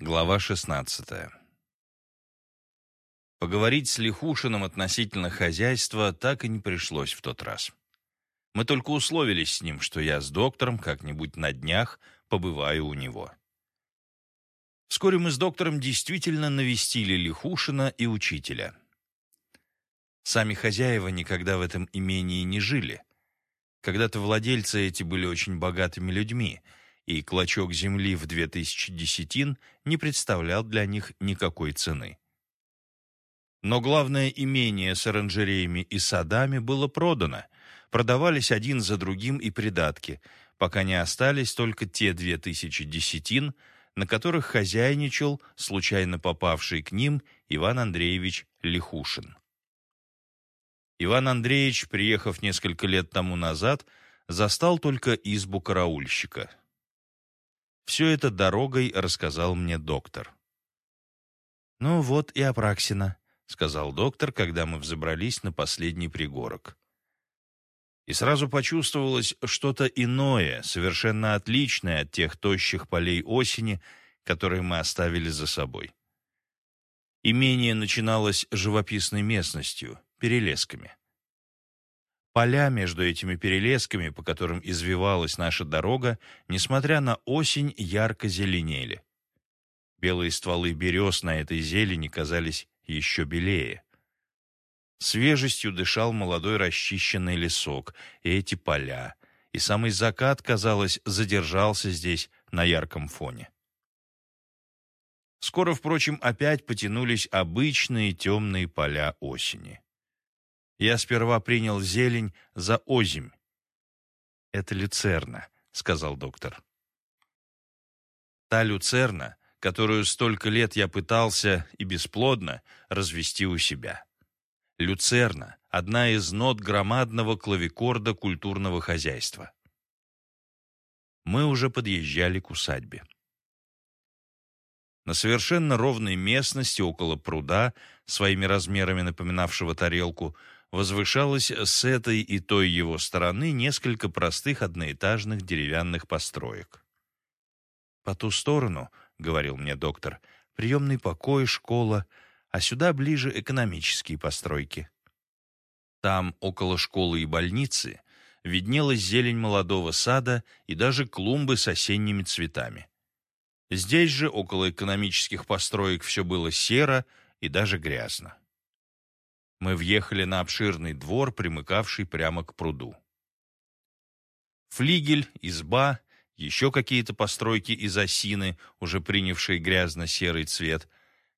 Глава 16. Поговорить с Лихушиным относительно хозяйства так и не пришлось в тот раз. Мы только условились с ним, что я с доктором как-нибудь на днях побываю у него. Вскоре мы с доктором действительно навестили Лихушина и учителя. Сами хозяева никогда в этом имении не жили. Когда-то владельцы эти были очень богатыми людьми — и клочок земли в 2000 десятин не представлял для них никакой цены. Но главное имение с оранжереями и садами было продано, продавались один за другим и придатки, пока не остались только те 2000 десятин, на которых хозяйничал случайно попавший к ним Иван Андреевич Лихушин. Иван Андреевич, приехав несколько лет тому назад, застал только избу караульщика. Все это дорогой рассказал мне доктор. «Ну вот и Апраксина», — сказал доктор, когда мы взобрались на последний пригорок. И сразу почувствовалось что-то иное, совершенно отличное от тех тощих полей осени, которые мы оставили за собой. Имение начиналось живописной местностью, перелесками. Поля между этими перелесками, по которым извивалась наша дорога, несмотря на осень, ярко зеленели. Белые стволы берез на этой зелени казались еще белее. Свежестью дышал молодой расчищенный лесок, и эти поля, и самый закат, казалось, задержался здесь на ярком фоне. Скоро, впрочем, опять потянулись обычные темные поля осени. Я сперва принял зелень за озимь. «Это люцерна», — сказал доктор. Та люцерна, которую столько лет я пытался и бесплодно развести у себя. Люцерна — одна из нот громадного клавикорда культурного хозяйства. Мы уже подъезжали к усадьбе. На совершенно ровной местности около пруда, своими размерами напоминавшего тарелку, возвышалось с этой и той его стороны несколько простых одноэтажных деревянных построек. «По ту сторону, — говорил мне доктор, — приемный покой, школа, а сюда ближе экономические постройки. Там, около школы и больницы, виднелась зелень молодого сада и даже клумбы с осенними цветами. Здесь же, около экономических построек, все было серо и даже грязно. Мы въехали на обширный двор, примыкавший прямо к пруду. Флигель, изба, еще какие-то постройки из осины, уже принявшие грязно-серый цвет,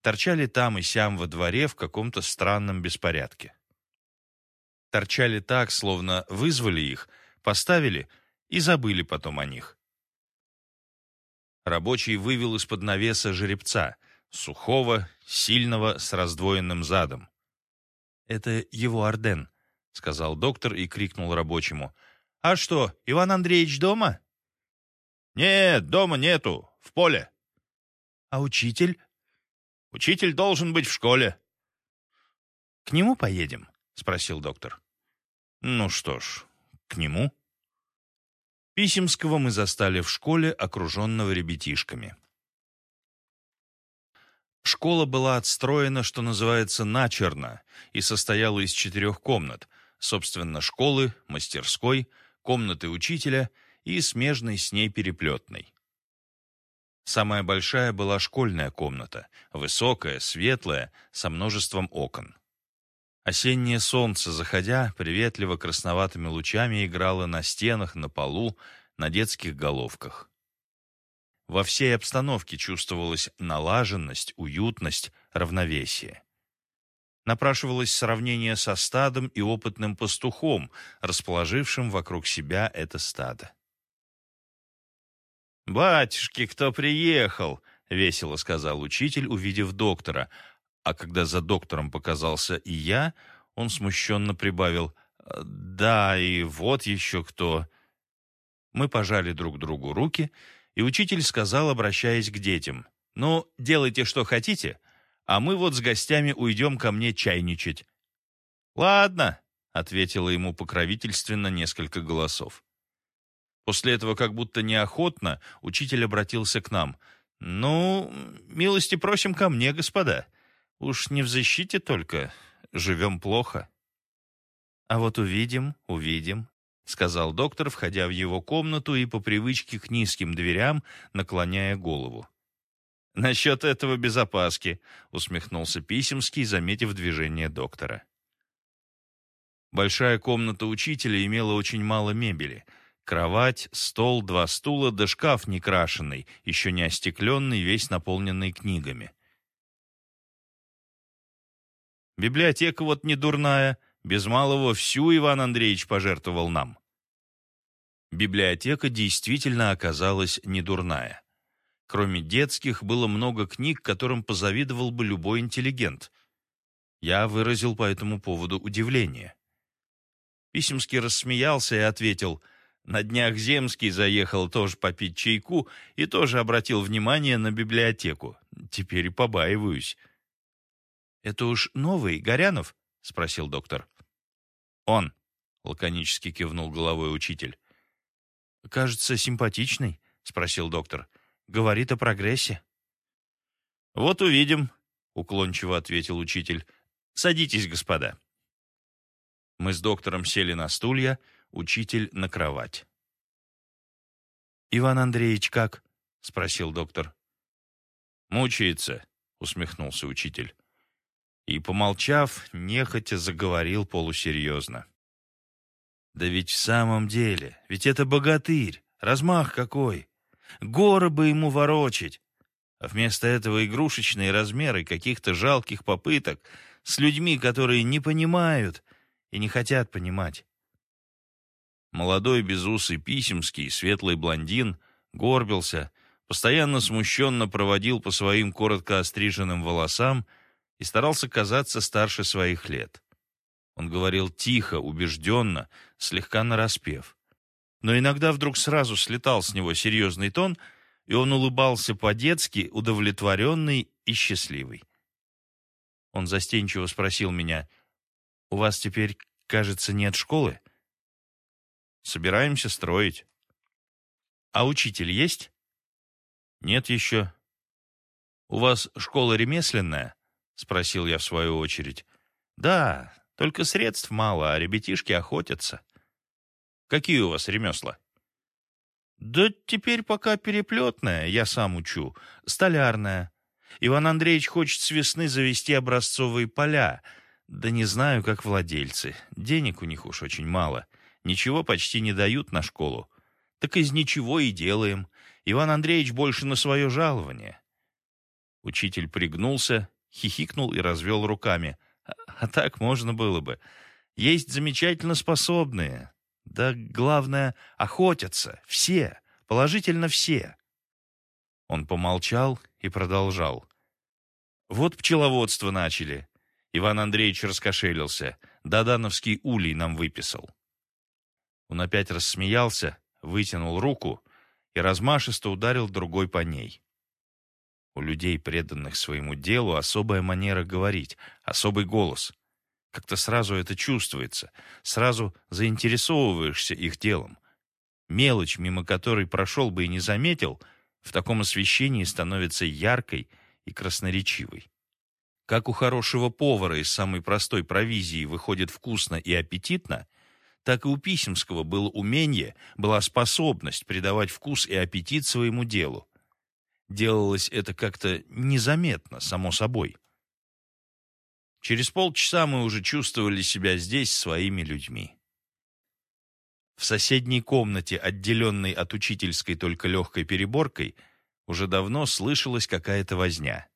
торчали там и сям во дворе в каком-то странном беспорядке. Торчали так, словно вызвали их, поставили и забыли потом о них. Рабочий вывел из-под навеса жеребца, сухого, сильного, с раздвоенным задом. «Это его Орден», — сказал доктор и крикнул рабочему. «А что, Иван Андреевич дома?» «Нет, дома нету, в поле». «А учитель?» «Учитель должен быть в школе». «К нему поедем?» — спросил доктор. «Ну что ж, к нему». Писемского мы застали в школе, окруженного ребятишками. Школа была отстроена, что называется, начерно, и состояла из четырех комнат, собственно, школы, мастерской, комнаты учителя и смежной с ней переплетной. Самая большая была школьная комната, высокая, светлая, со множеством окон. Осеннее солнце, заходя, приветливо красноватыми лучами играло на стенах, на полу, на детских головках. Во всей обстановке чувствовалась налаженность, уютность, равновесие. Напрашивалось сравнение со стадом и опытным пастухом, расположившим вокруг себя это стадо. «Батюшки, кто приехал?» — весело сказал учитель, увидев доктора. А когда за доктором показался и я, он смущенно прибавил «Да, и вот еще кто». Мы пожали друг другу руки — и учитель сказал, обращаясь к детям, «Ну, делайте, что хотите, а мы вот с гостями уйдем ко мне чайничать». «Ладно», — ответило ему покровительственно несколько голосов. После этого, как будто неохотно, учитель обратился к нам. Ну, милости просим ко мне, господа. Уж не в защите только. Живем плохо. А вот увидим, увидим, сказал доктор, входя в его комнату и по привычке к низким дверям наклоняя голову. «Насчет этого без опаски», — усмехнулся Писемский, заметив движение доктора. Большая комната учителя имела очень мало мебели. Кровать, стол, два стула да шкаф некрашенный, еще не остекленный, весь наполненный книгами. Библиотека вот не дурная, без малого всю Иван Андреевич пожертвовал нам. Библиотека действительно оказалась недурная. Кроме детских, было много книг, которым позавидовал бы любой интеллигент. Я выразил по этому поводу удивление. Писемский рассмеялся и ответил, «На днях Земский заехал тоже попить чайку и тоже обратил внимание на библиотеку. Теперь побаиваюсь». «Это уж новый, Горянов?» — спросил доктор. «Он», — лаконически кивнул головой учитель. «Кажется, симпатичный?» — спросил доктор. Говорит о прогрессе. Вот увидим, уклончиво ответил учитель. Садитесь, господа. Мы с доктором сели на стулья, учитель на кровать. Иван Андреевич как? спросил доктор. Мучается, усмехнулся учитель. И, помолчав, нехотя заговорил полусерьезно. Да ведь в самом деле, ведь это богатырь, размах какой. Горы бы ему ворочить. А вместо этого игрушечные размеры каких-то жалких попыток с людьми, которые не понимают и не хотят понимать. Молодой безусый Писемский, светлый блондин, горбился, постоянно смущенно проводил по своим коротко остриженным волосам и старался казаться старше своих лет. Он говорил тихо, убежденно, слегка нараспев но иногда вдруг сразу слетал с него серьезный тон, и он улыбался по-детски, удовлетворенный и счастливый. Он застенчиво спросил меня, «У вас теперь, кажется, нет школы?» «Собираемся строить». «А учитель есть?» «Нет еще». «У вас школа ремесленная?» — спросил я в свою очередь. «Да, только средств мало, а ребятишки охотятся». Какие у вас ремесла? Да теперь пока переплетная, я сам учу, столярная. Иван Андреевич хочет с весны завести образцовые поля. Да не знаю, как владельцы. Денег у них уж очень мало. Ничего почти не дают на школу. Так из ничего и делаем. Иван Андреевич больше на свое жалование. Учитель пригнулся, хихикнул и развел руками. А, так можно было бы. Есть замечательно способные, да главное, охотятся. Все. Положительно все. Он помолчал и продолжал. Вот пчеловодство начали. Иван Андреевич раскошелился. Дадановский улей нам выписал. Он опять рассмеялся, вытянул руку и размашисто ударил другой по ней. У людей, преданных своему делу, особая манера говорить, особый голос — как-то сразу это чувствуется, сразу заинтересовываешься их делом. Мелочь, мимо которой прошел бы и не заметил, в таком освещении становится яркой и красноречивой. Как у хорошего повара из самой простой провизии выходит вкусно и аппетитно, так и у Писемского было умение, была способность придавать вкус и аппетит своему делу. Делалось это как-то незаметно, само собой. Через полчаса мы уже чувствовали себя здесь своими людьми. В соседней комнате, отделенной от учительской только легкой переборкой, уже давно слышалась какая-то возня.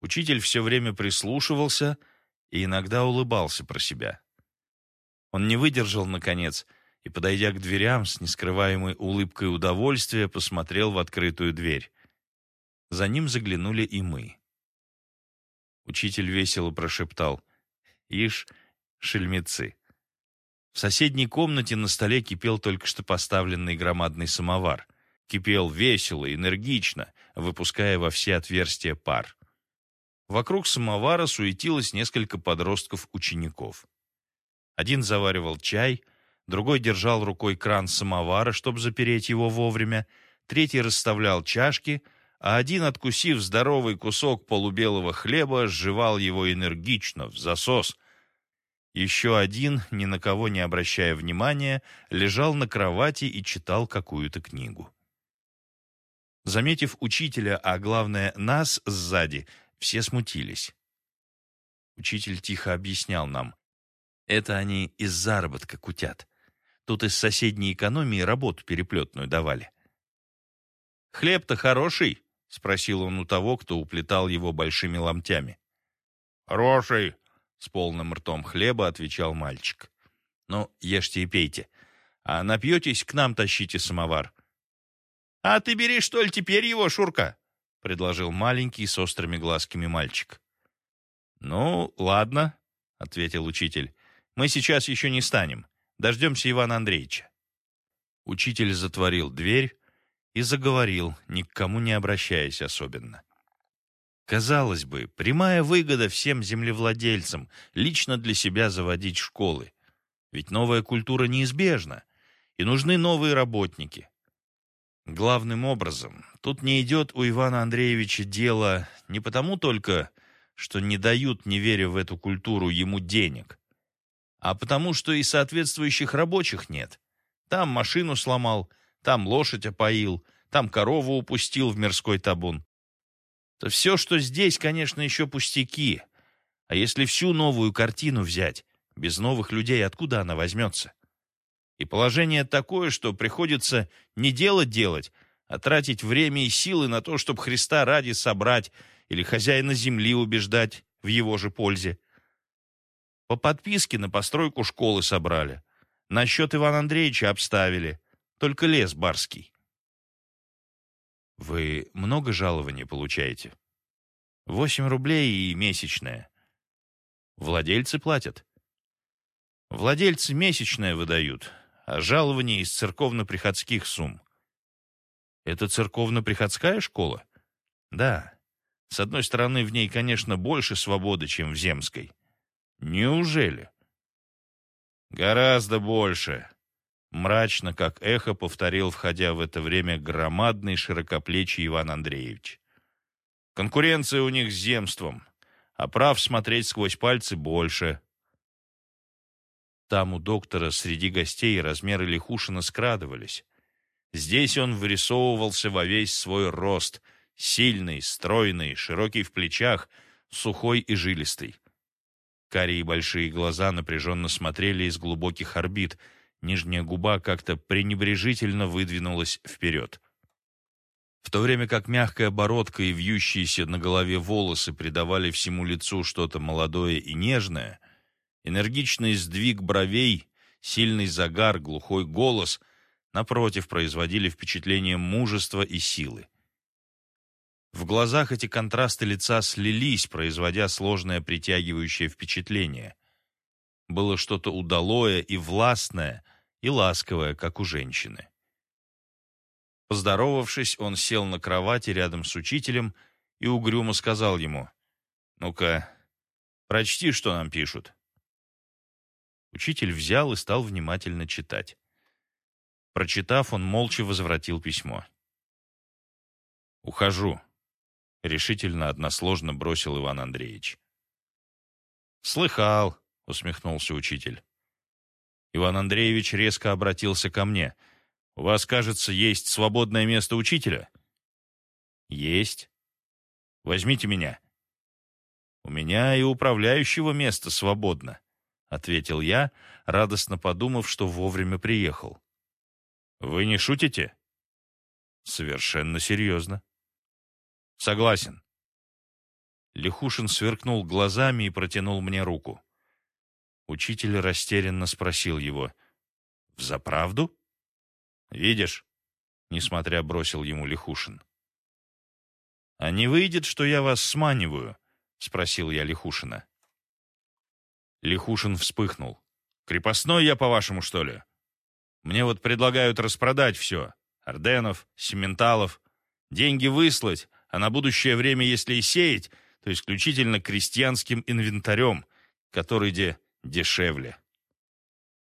Учитель все время прислушивался и иногда улыбался про себя. Он не выдержал, наконец, и, подойдя к дверям с нескрываемой улыбкой удовольствия, посмотрел в открытую дверь. За ним заглянули и мы. Учитель весело прошептал. «Ишь, шельмецы!» В соседней комнате на столе кипел только что поставленный громадный самовар. Кипел весело, энергично, выпуская во все отверстия пар. Вокруг самовара суетилось несколько подростков-учеников. Один заваривал чай, другой держал рукой кран самовара, чтобы запереть его вовремя, третий расставлял чашки, а один, откусив здоровый кусок полубелого хлеба, сживал его энергично, в засос. Еще один, ни на кого не обращая внимания, лежал на кровати и читал какую-то книгу. Заметив учителя, а главное нас сзади, все смутились. Учитель тихо объяснял нам. Это они из заработка кутят. Тут из соседней экономии работу переплетную давали. «Хлеб-то хороший?» — спросил он у того, кто уплетал его большими ломтями. «Хороший!» — с полным ртом хлеба отвечал мальчик. «Ну, ешьте и пейте. А напьетесь, к нам тащите самовар». «А ты бери, что ли, теперь его, Шурка?» — предложил маленький с острыми глазками мальчик. «Ну, ладно», — ответил учитель. «Мы сейчас еще не станем. Дождемся Ивана Андреевича». Учитель затворил дверь и заговорил, ни к кому не обращаясь особенно. Казалось бы, прямая выгода всем землевладельцам лично для себя заводить школы. Ведь новая культура неизбежна, и нужны новые работники. Главным образом, тут не идет у Ивана Андреевича дело не потому только, что не дают, не веря в эту культуру, ему денег, а потому что и соответствующих рабочих нет. Там машину сломал, там лошадь опоил, там корову упустил в мирской табун. То все, что здесь, конечно, еще пустяки. А если всю новую картину взять, без новых людей откуда она возьмется? И положение такое, что приходится не делать делать, а тратить время и силы на то, чтобы Христа ради собрать или хозяина земли убеждать в его же пользе. По подписке на постройку школы собрали. На счет Ивана Андреевича обставили. Только лес барский. Вы много жалований получаете? Восемь рублей и месячное. Владельцы платят? Владельцы месячное выдают, а жалование из церковно-приходских сумм. Это церковно-приходская школа? Да. С одной стороны, в ней, конечно, больше свободы, чем в земской. Неужели? Гораздо больше. Мрачно, как эхо, повторил, входя в это время, громадный широкоплечий Иван Андреевич. Конкуренция у них с земством, а прав смотреть сквозь пальцы больше. Там у доктора среди гостей размеры Лихушина скрадывались. Здесь он вырисовывался во весь свой рост — Сильный, стройный, широкий в плечах, сухой и жилистый. Карие большие глаза напряженно смотрели из глубоких орбит, нижняя губа как-то пренебрежительно выдвинулась вперед. В то время как мягкая бородка и вьющиеся на голове волосы придавали всему лицу что-то молодое и нежное, энергичный сдвиг бровей, сильный загар, глухой голос, напротив, производили впечатление мужества и силы. В глазах эти контрасты лица слились, производя сложное притягивающее впечатление. Было что-то удалое и властное, и ласковое, как у женщины. Поздоровавшись, он сел на кровати рядом с учителем и угрюмо сказал ему, «Ну-ка, прочти, что нам пишут». Учитель взял и стал внимательно читать. Прочитав, он молча возвратил письмо. «Ухожу», решительно односложно бросил Иван Андреевич. «Слыхал», — усмехнулся учитель. Иван Андреевич резко обратился ко мне. «У вас, кажется, есть свободное место учителя?» «Есть. Возьмите меня». «У меня и управляющего места свободно», — ответил я, радостно подумав, что вовремя приехал. «Вы не шутите?» «Совершенно серьезно». Согласен. Лихушин сверкнул глазами и протянул мне руку. Учитель растерянно спросил его. «Взаправду?» «Видишь?» — несмотря бросил ему Лихушин. «А не выйдет, что я вас сманиваю?» — спросил я Лихушина. Лихушин вспыхнул. «Крепостной я, по-вашему, что ли? Мне вот предлагают распродать все. Орденов, Сементалов. Деньги выслать, а на будущее время, если и сеять, то исключительно крестьянским инвентарем, который где дешевле.